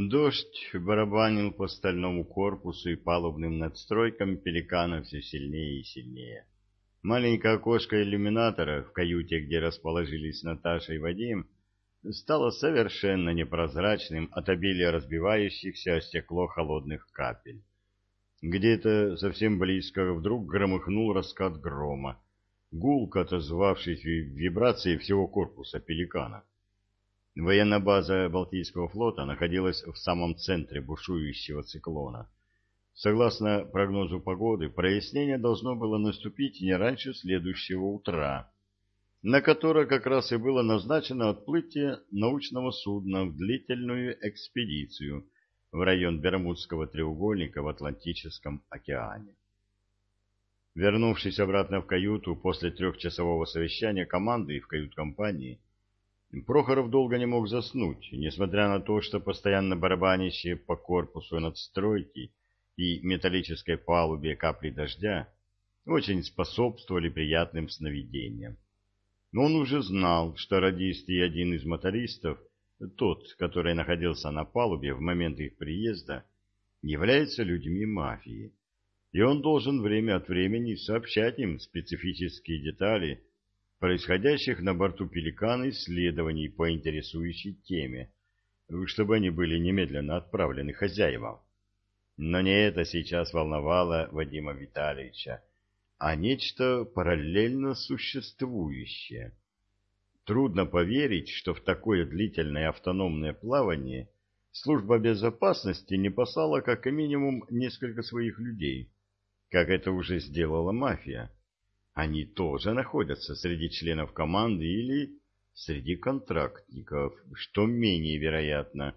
Дождь барабанил по стальному корпусу и палубным надстройкам пеликана все сильнее и сильнее. Маленькое окошко иллюминатора в каюте, где расположились Наташа и Вадим, стало совершенно непрозрачным от обилия разбивающихся о стекло холодных капель. Где-то совсем близко вдруг громыхнул раскат грома, гулко отозвавшись вибрации всего корпуса пеликана. Военная база Балтийского флота находилась в самом центре бушующего циклона. Согласно прогнозу погоды, прояснение должно было наступить не раньше следующего утра, на которое как раз и было назначено отплытие научного судна в длительную экспедицию в район Бермудского треугольника в Атлантическом океане. Вернувшись обратно в каюту после трехчасового совещания команды и в кают-компании, Прохоров долго не мог заснуть, несмотря на то, что постоянно барабанящие по корпусу надстройки и металлической палубе капли дождя очень способствовали приятным сновидениям. Но он уже знал, что радист и один из мотористов, тот, который находился на палубе в момент их приезда, являются людьми мафии, и он должен время от времени сообщать им специфические детали происходящих на борту «Пеликана» исследований по интересующей теме, чтобы они были немедленно отправлены хозяевам. Но не это сейчас волновало Вадима Витальевича, а нечто параллельно существующее. Трудно поверить, что в такое длительное автономное плавание служба безопасности не послала как минимум несколько своих людей, как это уже сделала мафия они тоже находятся среди членов команды или среди контрактников, что менее вероятно.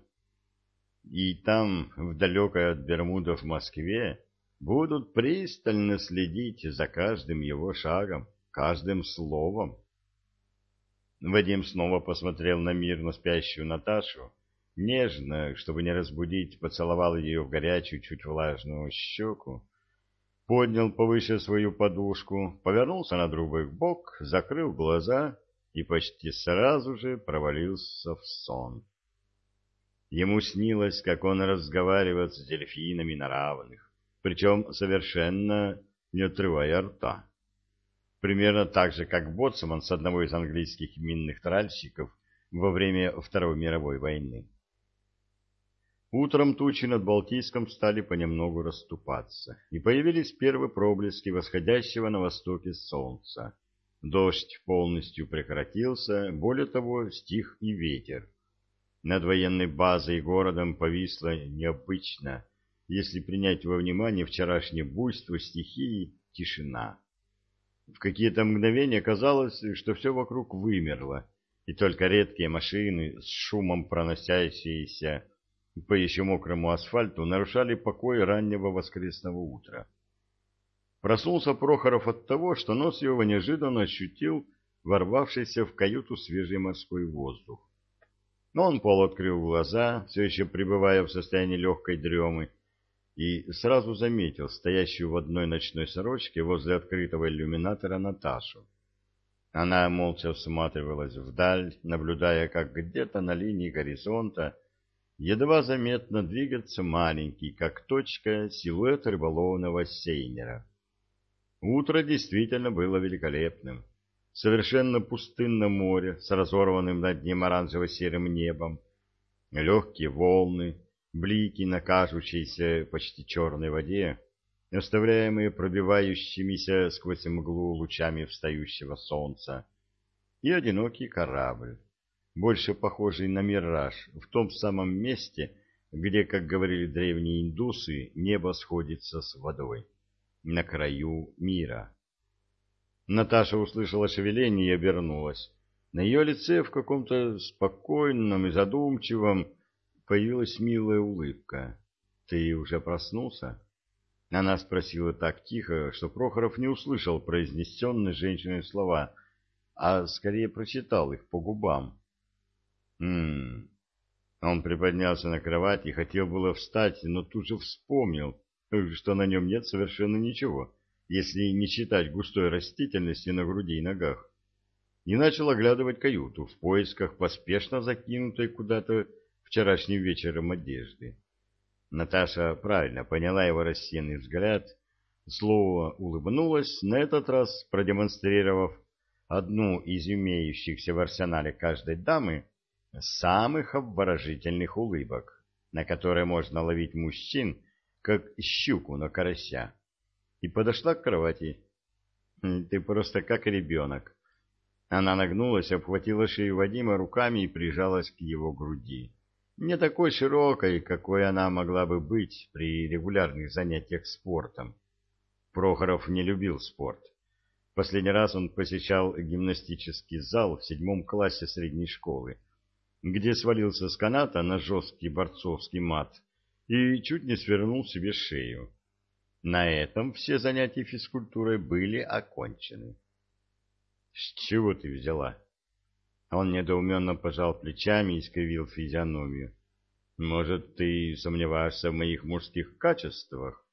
И там, в далекой от Бермудов Москве, будут пристально следить за каждым его шагом, каждым словом. Вадим снова посмотрел на мирно спящую Наташу, нежно, чтобы не разбудить, поцеловал ее в горячую, чуть влажную щеку, поднял повыше свою подушку, повернулся на другой бок, закрыл глаза и почти сразу же провалился в сон. Ему снилось, как он разговаривает с дельфинами на равных, причем совершенно не отрывая рта. Примерно так же, как боцман с одного из английских минных тральщиков во время Второй мировой войны. Утром тучи над Балтийском стали понемногу расступаться, и появились первые проблески восходящего на востоке солнца. Дождь полностью прекратился, более того, стих и ветер. Над военной базой и городом повисло необычно, если принять во внимание вчерашнее буйство стихии, тишина. В какие-то мгновения казалось, что все вокруг вымерло, и только редкие машины с шумом проносящиеся по еще мокрому асфальту нарушали покой раннего воскресного утра. Проснулся Прохоров от того, что нос его неожиданно ощутил ворвавшийся в каюту свежий морской воздух. Но он полуоткрыл глаза, все еще пребывая в состоянии легкой дремы, и сразу заметил стоящую в одной ночной сорочке возле открытого иллюминатора Наташу. Она молча всматривалась вдаль, наблюдая, как где-то на линии горизонта едва заметно двигаться маленький, как точка, силуэт рыболовного сейнера. Утро действительно было великолепным. Совершенно пустынное море с разорванным над ним оранжево-серым небом, легкие волны, блики на кажущейся почти черной воде, оставляемые пробивающимися сквозь мглу лучами встающего солнца, и одинокий корабль больше похожий на мираж, в том самом месте, где, как говорили древние индусы, небо сходится с водой, на краю мира. Наташа услышала шевеление и обернулась. На ее лице в каком-то спокойном и задумчивом появилась милая улыбка. «Ты уже проснулся?» Она спросила так тихо, что Прохоров не услышал произнесенные женщиной слова, а скорее прочитал их по губам. Хм. Он приподнялся на кровать и хотел было встать, но тут же вспомнил, что на нем нет совершенно ничего, если не считать густой растительности на груди и ногах. И начал оглядывать каюту в поисках поспешно закинутой куда-то вчерашним вечером одежды. Наташа правильно поняла его рассеянный взгляд, слово улыбнулась, на этот раз продемонстрировав одну из имеющихся в арсенале каждой дамы самых обворожительных улыбок, на которые можно ловить мужчин, как щуку на карася, и подошла к кровати. «Ты просто как ребенок». Она нагнулась, обхватила шею Вадима руками и прижалась к его груди. Не такой широкой, какой она могла бы быть при регулярных занятиях спортом. Прохоров не любил спорт. Последний раз он посещал гимнастический зал в седьмом классе средней школы, где свалился с каната на жесткий борцовский мат и чуть не свернул себе шею. На этом все занятия физкультурой были окончены. — С чего ты взяла? Он недоуменно пожал плечами и скривил физиономию. — Может, ты сомневаешься в моих мужских качествах?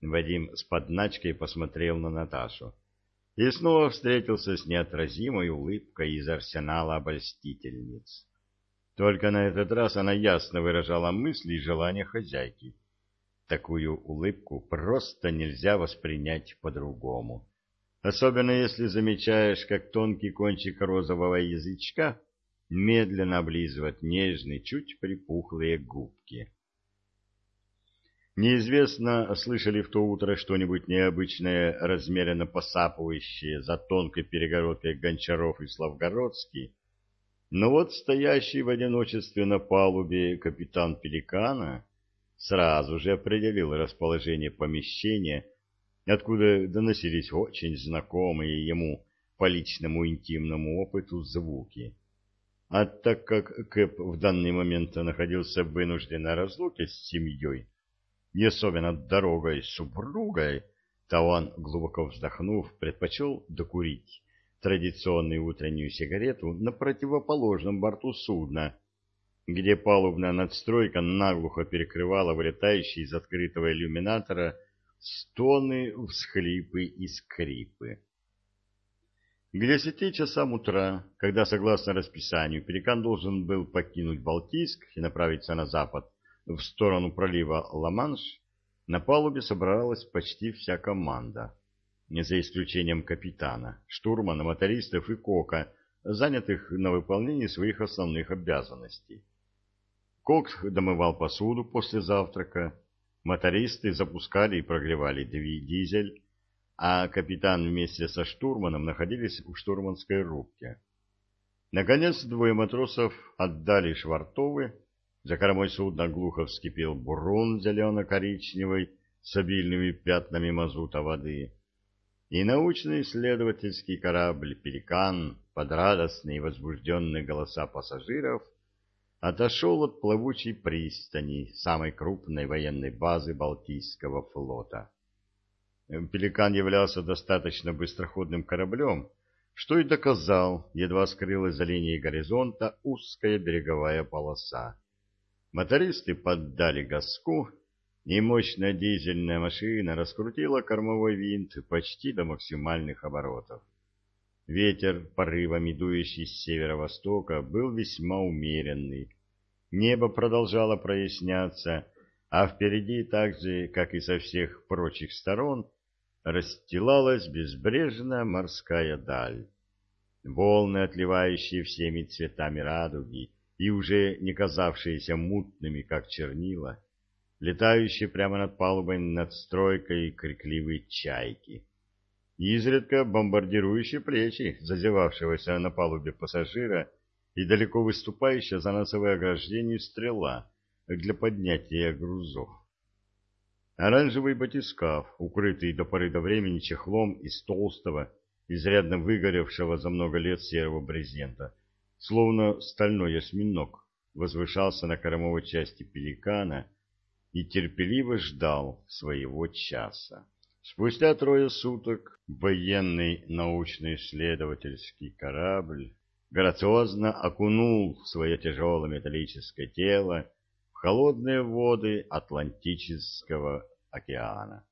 Вадим с подначкой посмотрел на Наташу и снова встретился с неотразимой улыбкой из арсенала обольстительниц. Только на этот раз она ясно выражала мысли и желания хозяйки. Такую улыбку просто нельзя воспринять по-другому. Особенно если замечаешь, как тонкий кончик розового язычка медленно облизывает нежные, чуть припухлые губки. Неизвестно, слышали в то утро что-нибудь необычное, размеренно посапывающее за тонкой перегородкой Гончаров и Славгородский, но вот стоящий в одиночестве на палубе капитан Пеликана сразу же определил расположение помещения, откуда доносились очень знакомые ему по личному интимному опыту звуки. А так как Кэп в данный момент находился в вынужденной разлуке с семьей, не особенно дорогой супругой, то он, глубоко вздохнув, предпочел докурить традиционную утреннюю сигарету на противоположном борту судна, где палубная надстройка наглухо перекрывала вылетающие из открытого иллюминатора стоны, всхлипы и скрипы. К десяти часам утра, когда, согласно расписанию, Пеликан должен был покинуть Балтийск и направиться на запад, в сторону пролива Ла-Манш, на палубе собралась почти вся команда, за исключением капитана, штурмана, мотористов и кока, занятых на выполнении своих основных обязанностей. Кок домывал посуду после завтрака, мотористы запускали и прогревали дизель, а капитан вместе со штурманом находились в штурманской рубке. Наконец двое матросов отдали швартовы, за кормой судна глухо вскипел бурун зелено-коричневый с обильными пятнами мазута воды. И научный исследовательский корабль «Пеликан» под радостные и возбужденные голоса пассажиров отошел от плавучей пристани самой крупной военной базы Балтийского флота. «Пеликан» являлся достаточно быстроходным кораблем, что и доказал, едва скрылась за линией горизонта узкая береговая полоса. Мотористы поддали газку, и мощная дизельная машина раскрутила кормовой винт почти до максимальных оборотов. Ветер, порывами дующий с северо-востока, был весьма умеренный. Небо продолжало проясняться, а впереди, так же, как и со всех прочих сторон, расстилалась безбрежная морская даль. Волны, отливающие всеми цветами радуги, и уже не казавшиеся мутными, как чернила, летающие прямо над палубой над стройкой крикливые чайки, изредка бомбардирующие плечи зазевавшегося на палубе пассажира и далеко выступающая за носовое ограждение стрела для поднятия грузов. Оранжевый батискаф, укрытый до поры до времени чехлом из толстого, изрядно выгоревшего за много лет серого брезента, словно стальной осьминог, возвышался на кормовой части пеликана и терпеливо ждал своего часа. Спустя трое суток военный научно-исследовательский корабль грациозно окунул свое тяжелое металлическое тело в холодные воды Атлантического океана.